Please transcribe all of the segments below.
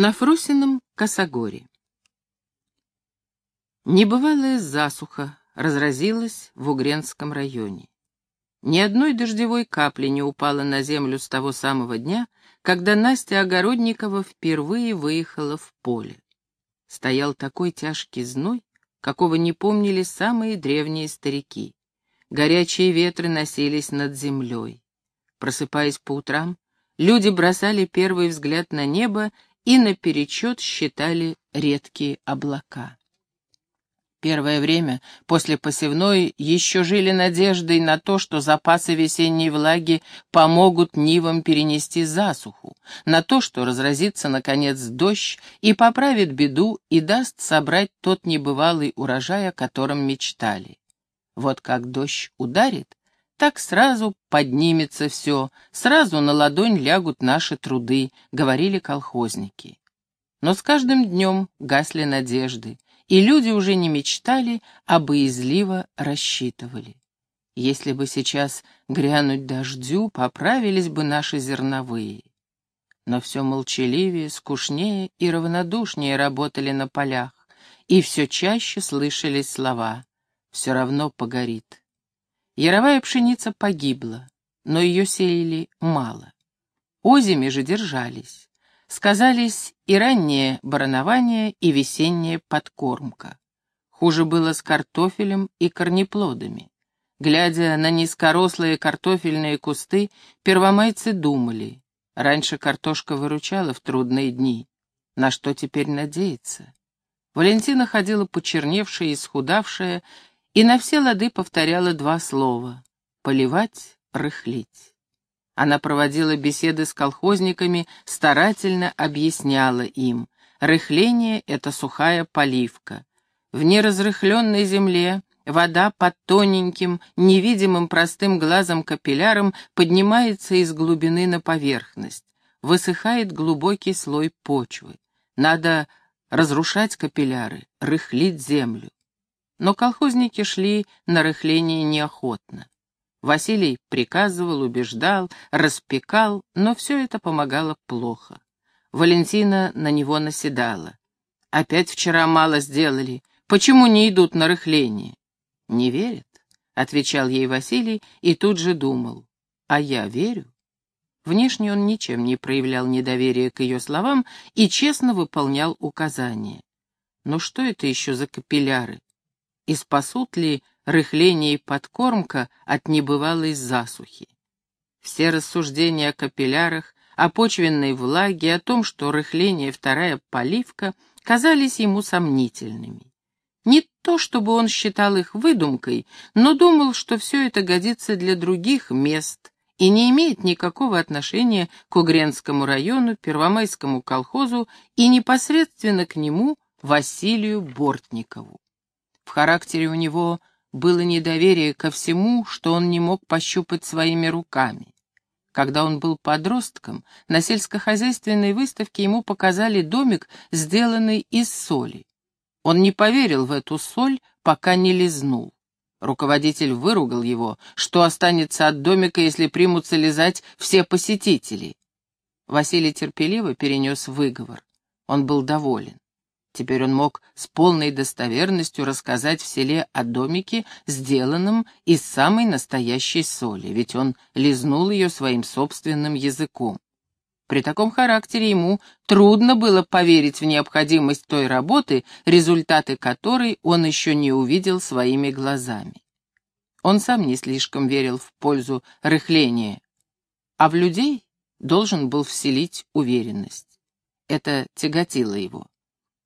На Фрусином косогоре. Небывалая засуха разразилась в Угренском районе. Ни одной дождевой капли не упало на землю с того самого дня, когда Настя Огородникова впервые выехала в поле. Стоял такой тяжкий зной, какого не помнили самые древние старики. Горячие ветры носились над землей. Просыпаясь по утрам, люди бросали первый взгляд на небо и наперечет считали редкие облака. Первое время после посевной еще жили надеждой на то, что запасы весенней влаги помогут нивам перенести засуху, на то, что разразится, наконец, дождь и поправит беду и даст собрать тот небывалый урожай, о котором мечтали. Вот как дождь ударит, так сразу поднимется все, сразу на ладонь лягут наши труды, говорили колхозники. Но с каждым днем гасли надежды, и люди уже не мечтали, а боязливо рассчитывали. Если бы сейчас грянуть дождю, поправились бы наши зерновые. Но все молчаливее, скучнее и равнодушнее работали на полях, и все чаще слышались слова «все равно погорит». Яровая пшеница погибла, но ее сеяли мало. Озими же держались. Сказались и раннее баранование, и весенняя подкормка. Хуже было с картофелем и корнеплодами. Глядя на низкорослые картофельные кусты, первомайцы думали, раньше картошка выручала в трудные дни. На что теперь надеяться? Валентина ходила почерневшая и исхудавшая, и на все лады повторяла два слова — поливать, рыхлить. Она проводила беседы с колхозниками, старательно объясняла им. Рыхление — это сухая поливка. В неразрыхленной земле вода под тоненьким, невидимым простым глазом капилляром поднимается из глубины на поверхность. Высыхает глубокий слой почвы. Надо разрушать капилляры, рыхлить землю но колхозники шли на рыхление неохотно. Василий приказывал, убеждал, распекал, но все это помогало плохо. Валентина на него наседала. «Опять вчера мало сделали. Почему не идут на рыхление?» «Не верят», — отвечал ей Василий и тут же думал. «А я верю». Внешне он ничем не проявлял недоверия к ее словам и честно выполнял указания. Но что это еще за капилляры? И спасут ли рыхление и подкормка от небывалой засухи. Все рассуждения о капиллярах, о почвенной влаге, о том, что рыхление — вторая поливка, казались ему сомнительными. Не то, чтобы он считал их выдумкой, но думал, что все это годится для других мест и не имеет никакого отношения к Угренскому району, Первомайскому колхозу и непосредственно к нему, Василию Бортникову. В характере у него было недоверие ко всему, что он не мог пощупать своими руками. Когда он был подростком, на сельскохозяйственной выставке ему показали домик, сделанный из соли. Он не поверил в эту соль, пока не лизнул. Руководитель выругал его, что останется от домика, если примутся лизать все посетители. Василий терпеливо перенес выговор. Он был доволен. Теперь он мог с полной достоверностью рассказать в селе о домике, сделанном из самой настоящей соли, ведь он лизнул ее своим собственным языком. При таком характере ему трудно было поверить в необходимость той работы, результаты которой он еще не увидел своими глазами. Он сам не слишком верил в пользу рыхления, а в людей должен был вселить уверенность. Это тяготило его.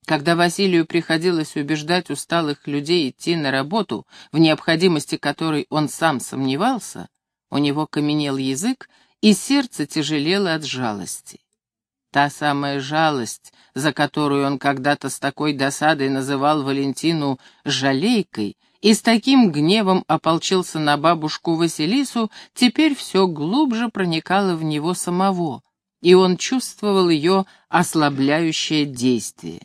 Когда Василию приходилось убеждать усталых людей идти на работу, в необходимости которой он сам сомневался, у него каменел язык, и сердце тяжелело от жалости. Та самая жалость, за которую он когда-то с такой досадой называл Валентину «жалейкой», и с таким гневом ополчился на бабушку Василису, теперь все глубже проникала в него самого, и он чувствовал ее ослабляющее действие.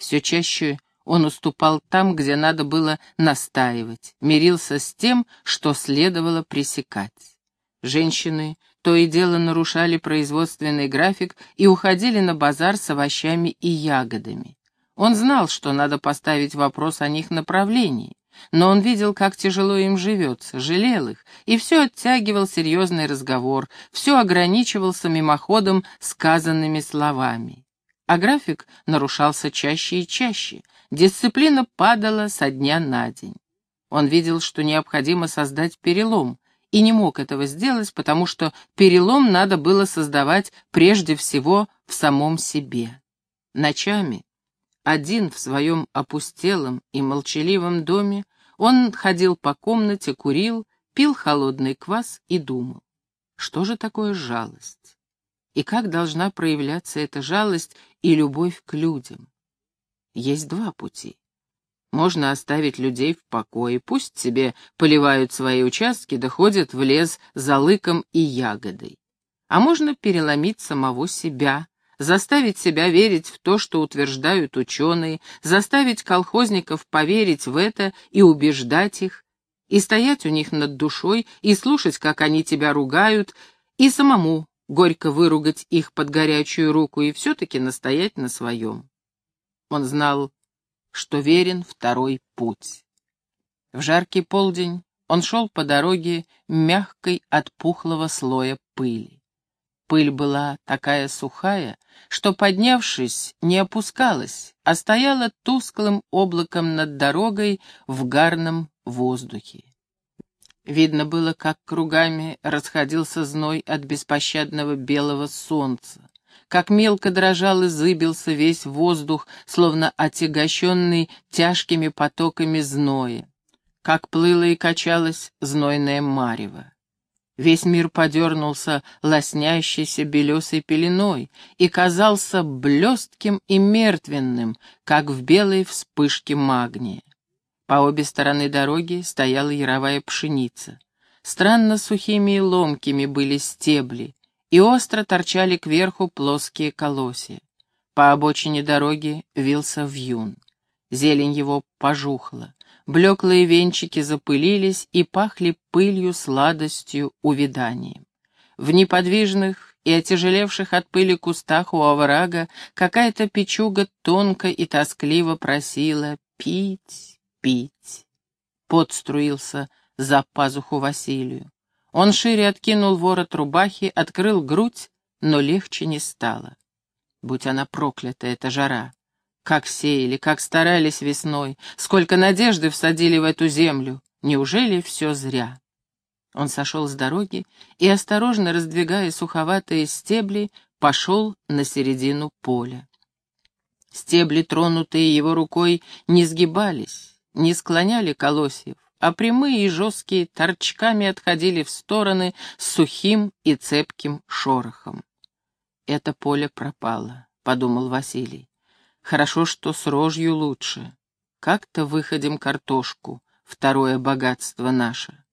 Все чаще он уступал там, где надо было настаивать, мирился с тем, что следовало пресекать. Женщины то и дело нарушали производственный график и уходили на базар с овощами и ягодами. Он знал, что надо поставить вопрос о них направлении, но он видел, как тяжело им живется, жалел их, и все оттягивал серьезный разговор, все ограничивался мимоходом сказанными словами. А график нарушался чаще и чаще, дисциплина падала со дня на день. Он видел, что необходимо создать перелом, и не мог этого сделать, потому что перелом надо было создавать прежде всего в самом себе. Ночами, один в своем опустелом и молчаливом доме, он ходил по комнате, курил, пил холодный квас и думал, что же такое жалость? И как должна проявляться эта жалость и любовь к людям? Есть два пути. Можно оставить людей в покое, пусть себе поливают свои участки, доходят в лес за лыком и ягодой. А можно переломить самого себя, заставить себя верить в то, что утверждают ученые, заставить колхозников поверить в это и убеждать их, и стоять у них над душой, и слушать, как они тебя ругают, и самому горько выругать их под горячую руку и все-таки настоять на своем. Он знал, что верен второй путь. В жаркий полдень он шел по дороге мягкой от пухлого слоя пыли. Пыль была такая сухая, что, поднявшись, не опускалась, а стояла тусклым облаком над дорогой в гарном воздухе. Видно было, как кругами расходился зной от беспощадного белого солнца, как мелко дрожал и зыбился весь воздух, словно отягощенный тяжкими потоками зноя, как плыло и качалось знойное марево. Весь мир подернулся лоснящейся белесой пеленой и казался блестким и мертвенным, как в белой вспышке магния. По обе стороны дороги стояла яровая пшеница. Странно сухими и ломкими были стебли, и остро торчали кверху плоские колосья. По обочине дороги вился вьюн. Зелень его пожухла. Блеклые венчики запылились и пахли пылью, сладостью, увяданием. В неподвижных и отяжелевших от пыли кустах у оврага какая-то печуга тонко и тоскливо просила «пить, пить». Пот струился за пазуху Василию. Он шире откинул ворот рубахи, открыл грудь, но легче не стало. Будь она проклята, эта жара. Как сеяли, как старались весной, сколько надежды всадили в эту землю. Неужели все зря? Он сошел с дороги и, осторожно раздвигая суховатые стебли, пошел на середину поля. Стебли, тронутые его рукой, не сгибались, не склоняли колосьев, а прямые и жесткие торчками отходили в стороны с сухим и цепким шорохом. «Это поле пропало», — подумал Василий. Хорошо, что с рожью лучше. Как-то выходим картошку, второе богатство наше.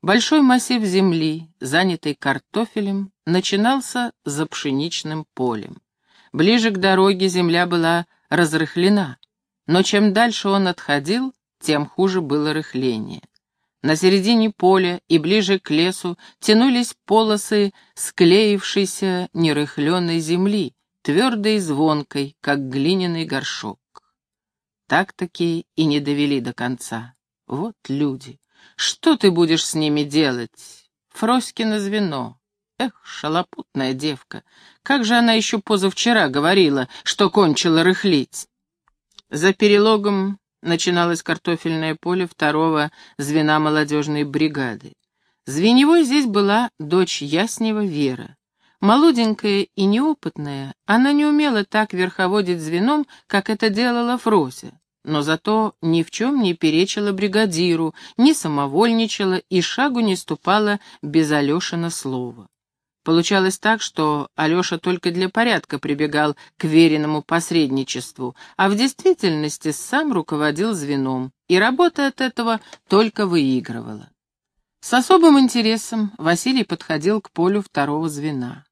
Большой массив земли, занятый картофелем, начинался за пшеничным полем. Ближе к дороге земля была разрыхлена, но чем дальше он отходил, тем хуже было рыхление. На середине поля и ближе к лесу тянулись полосы склеившейся нерыхленной земли, твердой и звонкой, как глиняный горшок. Так-таки и не довели до конца. Вот люди. Что ты будешь с ними делать? Фроськино звено. Эх, шалопутная девка. Как же она еще позавчера говорила, что кончила рыхлить? За перелогом начиналось картофельное поле второго звена молодежной бригады. Звеневой здесь была дочь Яснева Вера. Молоденькая и неопытная, она не умела так верховодить звеном, как это делала Фрося, но зато ни в чем не перечила бригадиру, не самовольничала и шагу не ступала без Алешина слова. Получалось так, что Алеша только для порядка прибегал к веренному посредничеству, а в действительности сам руководил звеном, и работа от этого только выигрывала. С особым интересом Василий подходил к полю второго звена.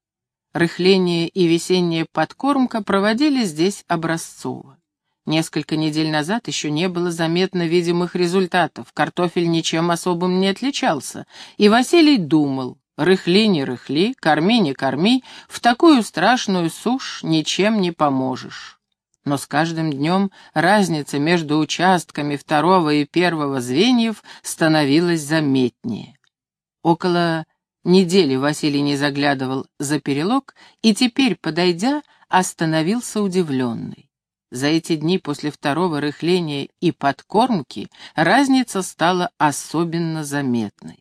Рыхление и весенняя подкормка проводили здесь образцово. Несколько недель назад еще не было заметно видимых результатов, картофель ничем особым не отличался, и Василий думал, Рыхли не рыхли, корми не корми, в такую страшную сушь ничем не поможешь. Но с каждым днем разница между участками второго и первого звеньев становилась заметнее. Около недели Василий не заглядывал за перелог и теперь, подойдя, остановился удивленный. За эти дни после второго рыхления и подкормки разница стала особенно заметной.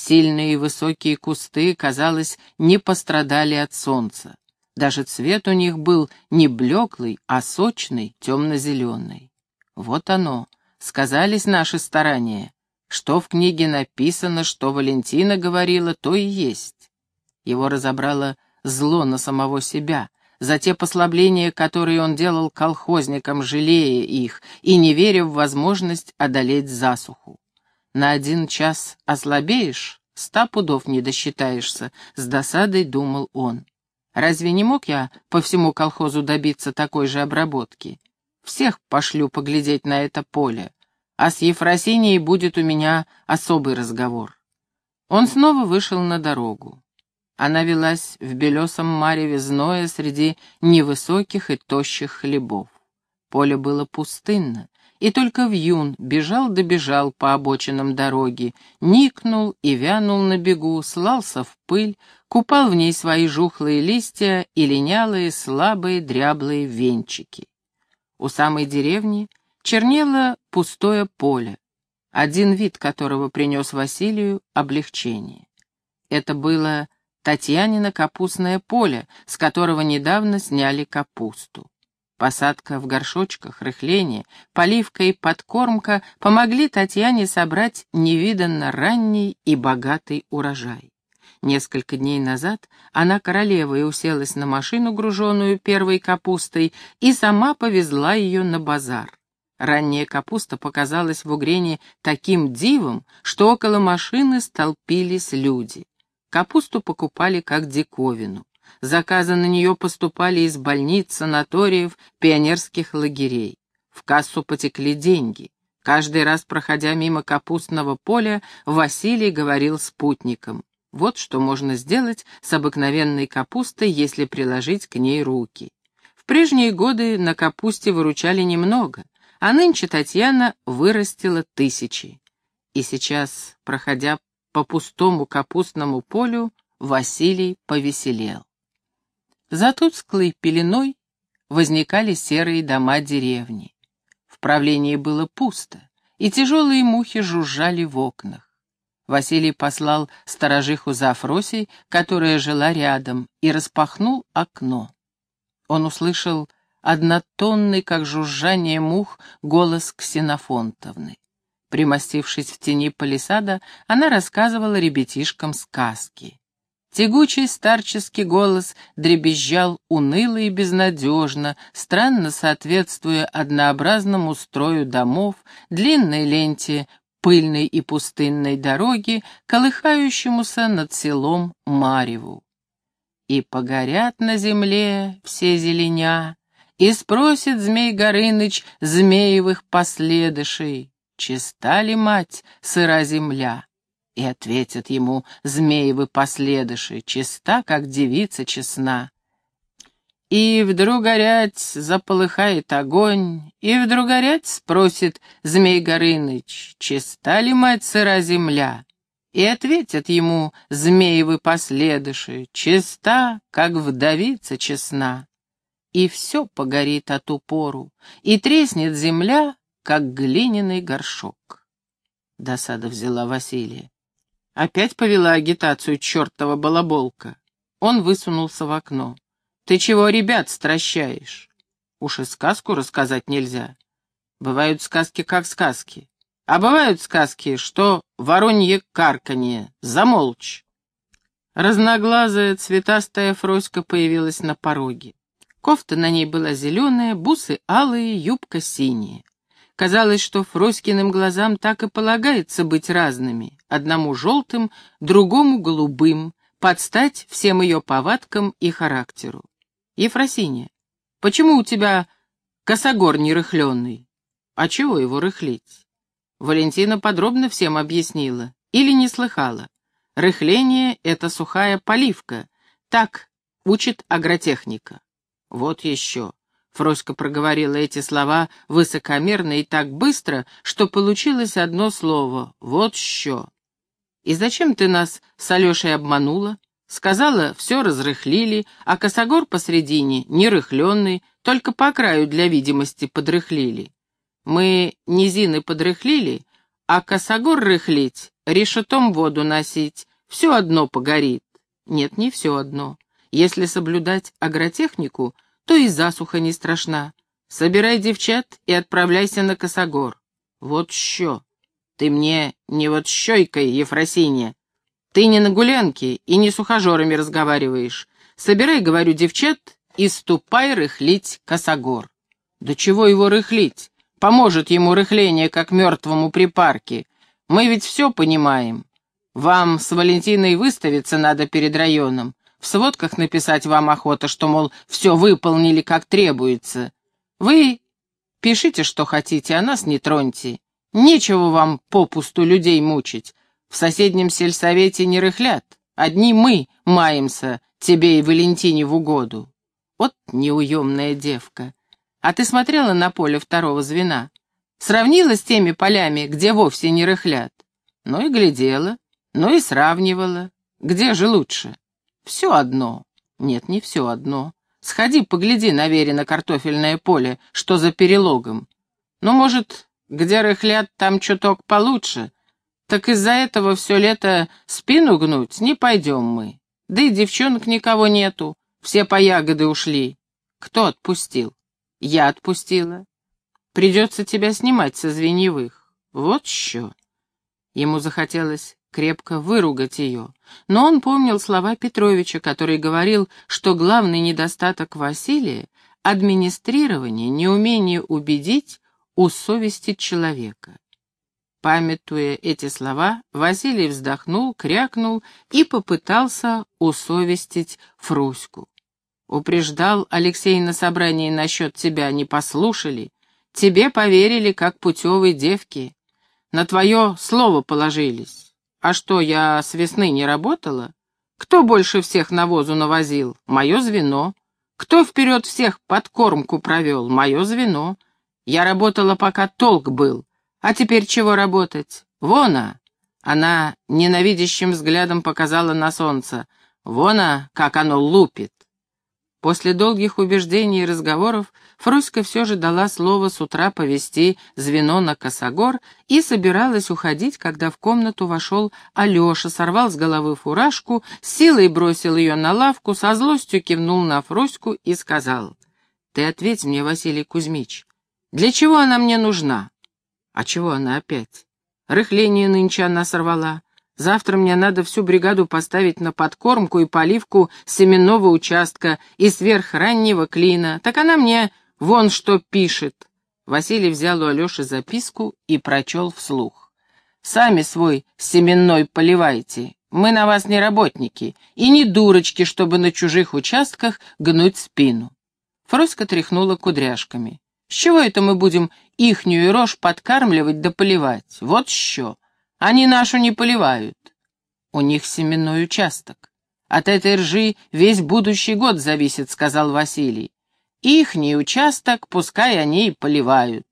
Сильные и высокие кусты, казалось, не пострадали от солнца. Даже цвет у них был не блеклый, а сочный, темно-зеленый. Вот оно, сказались наши старания. Что в книге написано, что Валентина говорила, то и есть. Его разобрало зло на самого себя, за те послабления, которые он делал колхозникам, жалея их и не веря в возможность одолеть засуху. На один час ослабеешь, ста пудов не досчитаешься, с досадой думал он. Разве не мог я по всему колхозу добиться такой же обработки? Всех пошлю поглядеть на это поле, а с Ефросиньей будет у меня особый разговор. Он снова вышел на дорогу. Она велась в белесом мареве зноя среди невысоких и тощих хлебов. Поле было пустынно, и только вьюн бежал добежал по обочинам дороги, никнул и вянул на бегу, слался в пыль, купал в ней свои жухлые листья и линялые, слабые, дряблые венчики. У самой деревни чернело пустое поле, один вид которого принес Василию облегчение. Это было Татьянина капустное поле, с которого недавно сняли капусту. Посадка в горшочках, рыхление, поливка и подкормка помогли Татьяне собрать невиданно ранний и богатый урожай. Несколько дней назад она королевой уселась на машину, груженную первой капустой, и сама повезла ее на базар. Ранняя капуста показалась в Угрене таким дивом, что около машины столпились люди. Капусту покупали как диковину. Заказы на нее поступали из больниц, санаториев, пионерских лагерей. В кассу потекли деньги. Каждый раз, проходя мимо капустного поля, Василий говорил спутникам. Вот что можно сделать с обыкновенной капустой, если приложить к ней руки. В прежние годы на капусте выручали немного, а нынче Татьяна вырастила тысячи. И сейчас, проходя по пустому капустному полю, Василий повеселел. За тусклой пеленой возникали серые дома деревни. В правлении было пусто, и тяжелые мухи жужжали в окнах. Василий послал сторожиху за Афросей, которая жила рядом, и распахнул окно. Он услышал однотонный, как жужжание мух, голос Ксенофонтовны. Примостившись в тени палисада, она рассказывала ребятишкам сказки. Тягучий старческий голос дребезжал уныло и безнадежно, странно соответствуя однообразному строю домов, длинной ленте пыльной и пустынной дороги, колыхающемуся над селом Мареву. И погорят на земле все зеленя, и спросит Змей Горыныч змеевых последышей, чиста ли мать сыра земля? И ответят ему змеевы последыши, чиста, как девица честна. И вдруг горять заполыхает огонь, и вдруг горять спросит Змей Горыныч, чиста ли мать сыра земля? И ответят ему змеевы последыши, чиста, как вдовица честна. И все погорит от упору, и треснет земля, как глиняный горшок. Досада взяла Василия. Опять повела агитацию чертова балаболка. Он высунулся в окно. «Ты чего ребят стращаешь? Уж и сказку рассказать нельзя. Бывают сказки как сказки. А бывают сказки, что воронье карканье. Замолчь!» Разноглазая цветастая Фроська появилась на пороге. Кофта на ней была зеленая, бусы алые, юбка синяя. Казалось, что Фроськиным глазам так и полагается быть разными, одному желтым, другому голубым, под стать всем ее повадкам и характеру. Ефросинья, почему у тебя косогор не рыхленный? А чего его рыхлить? Валентина подробно всем объяснила или не слыхала. Рыхление — это сухая поливка. Так учит агротехника. Вот еще. Фроська проговорила эти слова высокомерно и так быстро, что получилось одно слово — вот еще. «И зачем ты нас с Алешей обманула?» Сказала, все разрыхлили, а косогор посредине, нерыхленный, только по краю для видимости подрыхлили. Мы низины подрыхлили, а косогор рыхлить, решетом воду носить, все одно погорит. Нет, не все одно. Если соблюдать агротехнику, то и засуха не страшна. Собирай девчат и отправляйся на косогор. Вот що. Ты мне не вот щойкой, Ефросинья. Ты не на гулянке и не с ухажерами разговариваешь. Собирай, говорю, девчат и ступай рыхлить косогор. Да чего его рыхлить? Поможет ему рыхление, как мертвому при парке. Мы ведь все понимаем. Вам с Валентиной выставиться надо перед районом. В сводках написать вам охота, что, мол, все выполнили как требуется. Вы пишите, что хотите, а нас не троньте. Нечего вам попусту людей мучить. В соседнем сельсовете не рыхлят. Одни мы маемся тебе и Валентине в угоду. Вот неуемная девка. А ты смотрела на поле второго звена? Сравнила с теми полями, где вовсе не рыхлят? Ну и глядела, ну и сравнивала. Где же лучше? Все одно. Нет, не все одно. Сходи, погляди на Вере на картофельное поле, что за перелогом. Ну, может, где рыхлят, там чуток получше. Так из-за этого все лето спину гнуть не пойдем мы. Да и девчонок никого нету, все по ягоды ушли. Кто отпустил? Я отпустила. Придется тебя снимать со звеньевых. Вот что. Ему захотелось крепко выругать ее, но он помнил слова Петровича, который говорил, что главный недостаток Василия — администрирование, неумение убедить, усовестить человека. Памятуя эти слова, Василий вздохнул, крякнул и попытался усовестить Фруську. Упреждал Алексей на собрании насчет тебя, не послушали. Тебе поверили, как путевой девки. На твое слово положились. А что, я с весны не работала? Кто больше всех навозу навозил? Мое звено. Кто вперед всех подкормку провел? Мое звено. Я работала, пока толк был. А теперь чего работать? Вона!» Она ненавидящим взглядом показала на солнце. «Вона, как оно лупит!» После долгих убеждений и разговоров Фроська все же дала слово с утра повести звено на косогор и собиралась уходить, когда в комнату вошел Алеша, сорвал с головы фуражку, силой бросил ее на лавку, со злостью кивнул на Фроську и сказал, «Ты ответь мне, Василий Кузьмич, для чего она мне нужна?» «А чего она опять?» «Рыхление нынче она сорвала. Завтра мне надо всю бригаду поставить на подкормку и поливку семенного участка и сверхраннего клина. Так она мне вон что пишет. Василий взял у Алеши записку и прочел вслух. «Сами свой семенной поливайте. Мы на вас не работники и не дурочки, чтобы на чужих участках гнуть спину». Фроська тряхнула кудряшками. «С чего это мы будем ихнюю рожь подкармливать да поливать? Вот что!» Они нашу не поливают. У них семенной участок. От этой ржи весь будущий год зависит, сказал Василий. Ихний участок пускай они и поливают.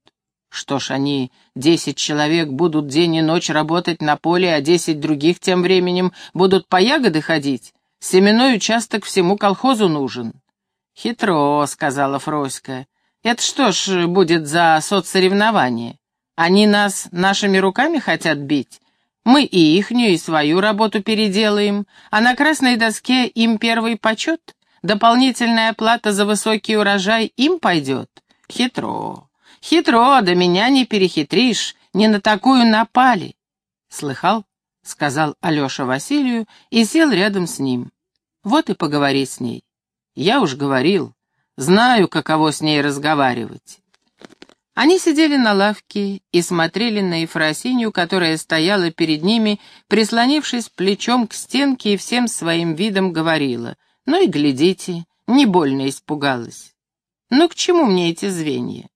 Что ж, они, десять человек, будут день и ночь работать на поле, а десять других тем временем будут по ягоды ходить? Семенной участок всему колхозу нужен. Хитро, сказала Фроська. Это что ж будет за соцсоревнование? Они нас нашими руками хотят бить. Мы и ихнюю, и свою работу переделаем, а на красной доске им первый почет, дополнительная плата за высокий урожай им пойдет. Хитро, хитро, да меня не перехитришь, не на такую напали. Слыхал? — сказал Алеша Василию и сел рядом с ним. Вот и поговори с ней. Я уж говорил, знаю, каково с ней разговаривать. Они сидели на лавке и смотрели на Ефросинью, которая стояла перед ними, прислонившись плечом к стенке и всем своим видом говорила. «Ну и глядите, не больно испугалась. Ну к чему мне эти звенья?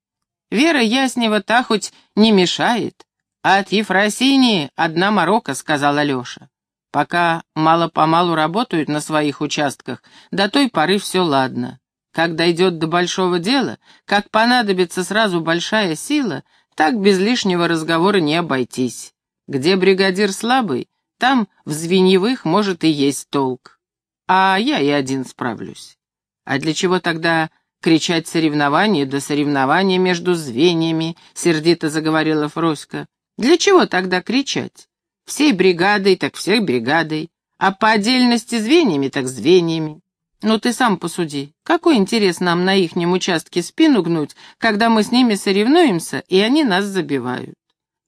Вера Яснева та хоть не мешает, а от Ефросинии одна морока», — сказал Алеша. Пока мало-помалу работают на своих участках, до той поры все ладно. Как дойдет до большого дела, как понадобится сразу большая сила, так без лишнего разговора не обойтись. Где бригадир слабый, там в звеньевых может и есть толк. А я и один справлюсь. А для чего тогда кричать соревнования да соревнования между звеньями, сердито заговорила Фроська. Для чего тогда кричать? Всей бригадой, так всей бригадой, а по отдельности звеньями, так звеньями. Ну ты сам посуди, какой интерес нам на ихнем участке спину гнуть, когда мы с ними соревнуемся, и они нас забивают?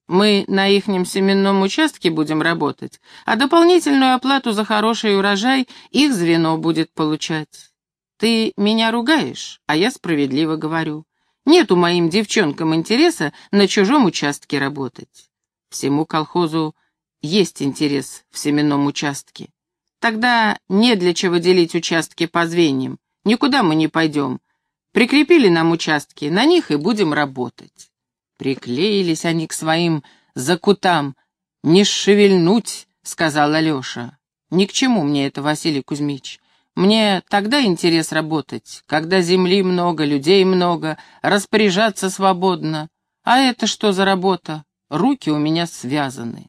Мы на ихнем семенном участке будем работать, а дополнительную оплату за хороший урожай их звено будет получать. Ты меня ругаешь, а я справедливо говорю. Нету моим девчонкам интереса на чужом участке работать. Всему колхозу есть интерес в семенном участке. Тогда не для чего делить участки по звеньям. Никуда мы не пойдем. Прикрепили нам участки, на них и будем работать. Приклеились они к своим закутам. «Не шевельнуть», — сказал Алеша. «Ни к чему мне это, Василий Кузьмич. Мне тогда интерес работать, когда земли много, людей много, распоряжаться свободно. А это что за работа? Руки у меня связаны.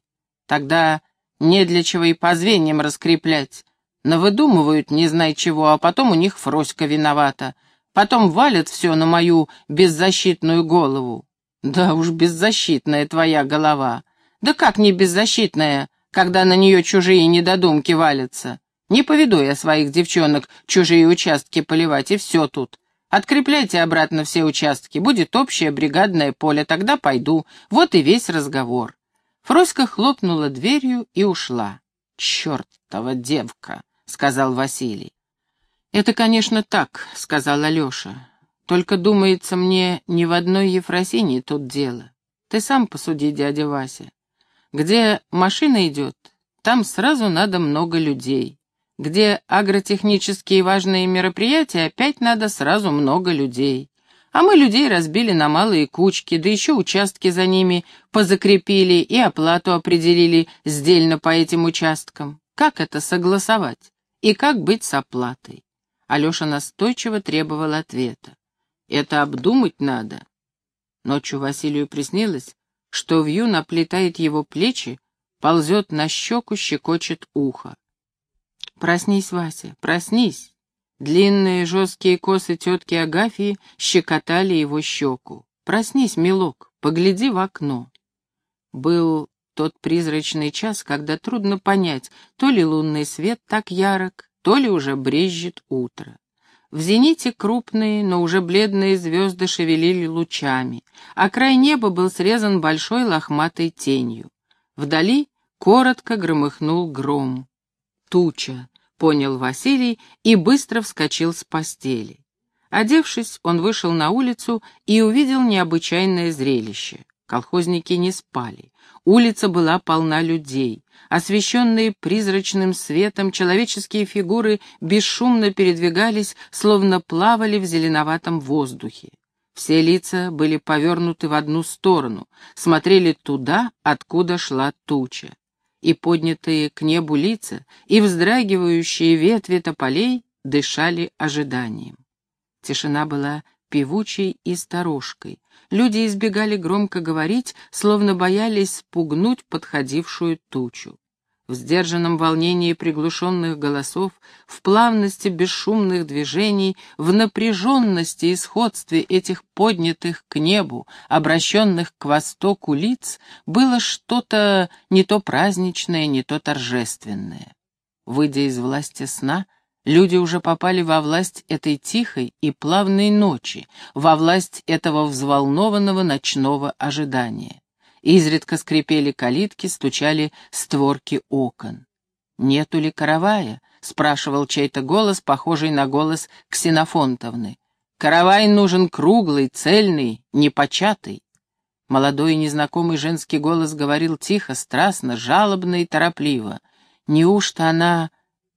Тогда не для чего и по звеньям раскреплять. Навыдумывают не знай чего, а потом у них Фроська виновата. Потом валят все на мою беззащитную голову. Да уж беззащитная твоя голова. Да как не беззащитная, когда на нее чужие недодумки валятся? Не поведу я своих девчонок чужие участки поливать, и все тут. Открепляйте обратно все участки, будет общее бригадное поле, тогда пойду. Вот и весь разговор. Фроська хлопнула дверью и ушла. «Чертова девка!» — сказал Василий. «Это, конечно, так», — сказал Алеша. «Только, думается мне, ни в одной Ефросинии тут дело. Ты сам посуди, дядя Вася. Где машина идет, там сразу надо много людей. Где агротехнические важные мероприятия, опять надо сразу много людей. А мы людей разбили на малые кучки, да еще участки за ними позакрепили и оплату определили сдельно по этим участкам. Как это согласовать? И как быть с оплатой? Алеша настойчиво требовал ответа. Это обдумать надо. Ночью Василию приснилось, что вью наплетает его плечи, ползет на щеку, щекочет ухо. «Проснись, Вася, проснись!» Длинные жесткие косы тетки Агафии щекотали его щеку. «Проснись, милок, погляди в окно». Был тот призрачный час, когда трудно понять, то ли лунный свет так ярок, то ли уже брезжит утро. В зените крупные, но уже бледные звезды шевелили лучами, а край неба был срезан большой лохматой тенью. Вдали коротко громыхнул гром. Туча, понял Василий и быстро вскочил с постели. Одевшись, он вышел на улицу и увидел необычайное зрелище. Колхозники не спали. Улица была полна людей. Освещенные призрачным светом, человеческие фигуры бесшумно передвигались, словно плавали в зеленоватом воздухе. Все лица были повернуты в одну сторону, смотрели туда, откуда шла туча и поднятые к небу лица, и вздрагивающие ветви тополей дышали ожиданием. Тишина была певучей и сторожкой. Люди избегали громко говорить, словно боялись спугнуть подходившую тучу в сдержанном волнении приглушенных голосов, в плавности бесшумных движений, в напряженности и сходстве этих поднятых к небу, обращенных к востоку лиц, было что-то не то праздничное, не то торжественное. Выйдя из власти сна, люди уже попали во власть этой тихой и плавной ночи, во власть этого взволнованного ночного ожидания. Изредка скрипели калитки, стучали створки окон. «Нету ли каравая?» — спрашивал чей-то голос, похожий на голос Ксенофонтовны. «Каравай нужен круглый, цельный, непочатый». Молодой и незнакомый женский голос говорил тихо, страстно, жалобно и торопливо. «Неужто она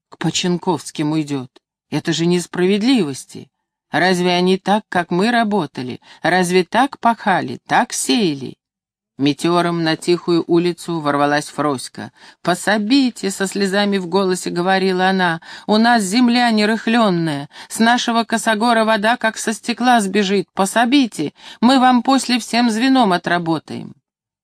к Поченковским уйдет? Это же несправедливости. Разве они так, как мы работали? Разве так пахали, так сеяли? Метеором на тихую улицу ворвалась Фроська. «Пособите!» — со слезами в голосе говорила она. «У нас земля нерыхленная. С нашего косогора вода как со стекла сбежит. Пособите! Мы вам после всем звеном отработаем!»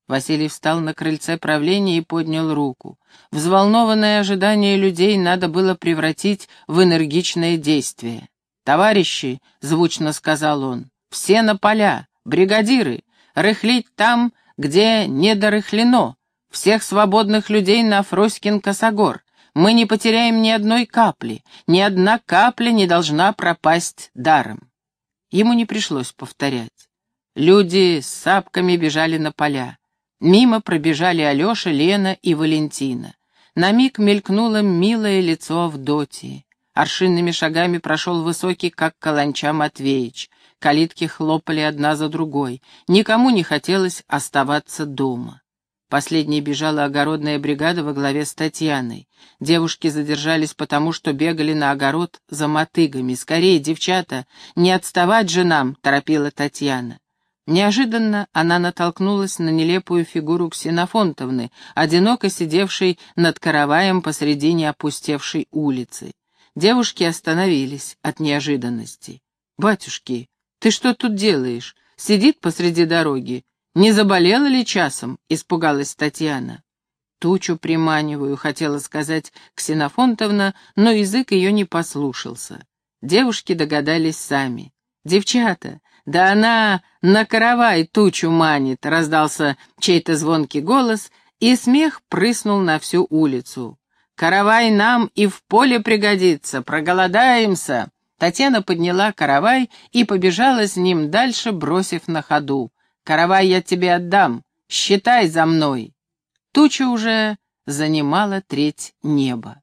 Василий встал на крыльце правления и поднял руку. Взволнованное ожидание людей надо было превратить в энергичное действие. «Товарищи!» — звучно сказал он. «Все на поля! Бригадиры! Рыхлить там, где недорыхлено, всех свободных людей на Фроськин косогор. Мы не потеряем ни одной капли, ни одна капля не должна пропасть даром. Ему не пришлось повторять. Люди с сапками бежали на поля. Мимо пробежали Алеша, Лена и Валентина. На миг мелькнуло милое лицо Авдотьи. Аршинными шагами прошел высокий, как каланча Матвеич. Калитки хлопали одна за другой. Никому не хотелось оставаться дома. Последней бежала огородная бригада во главе с Татьяной. Девушки задержались потому, что бегали на огород за мотыгами. «Скорее, девчата, не отставать же нам!» — торопила Татьяна. Неожиданно она натолкнулась на нелепую фигуру Ксенофонтовны, одиноко сидевшей над караваем посредине опустевшей улицы. Девушки остановились от неожиданности. «Батюшки, «Ты что тут делаешь? Сидит посреди дороги. Не заболела ли часом?» — испугалась Татьяна. «Тучу приманиваю», — хотела сказать Ксенофонтовна, но язык ее не послушался. Девушки догадались сами. «Девчата, да она на каравай тучу манит», — раздался чей-то звонкий голос, и смех прыснул на всю улицу. «Каравай нам и в поле пригодится, проголодаемся!» Татьяна подняла каравай и побежала с ним дальше, бросив на ходу. «Каравай я тебе отдам, считай за мной!» Туча уже занимала треть неба.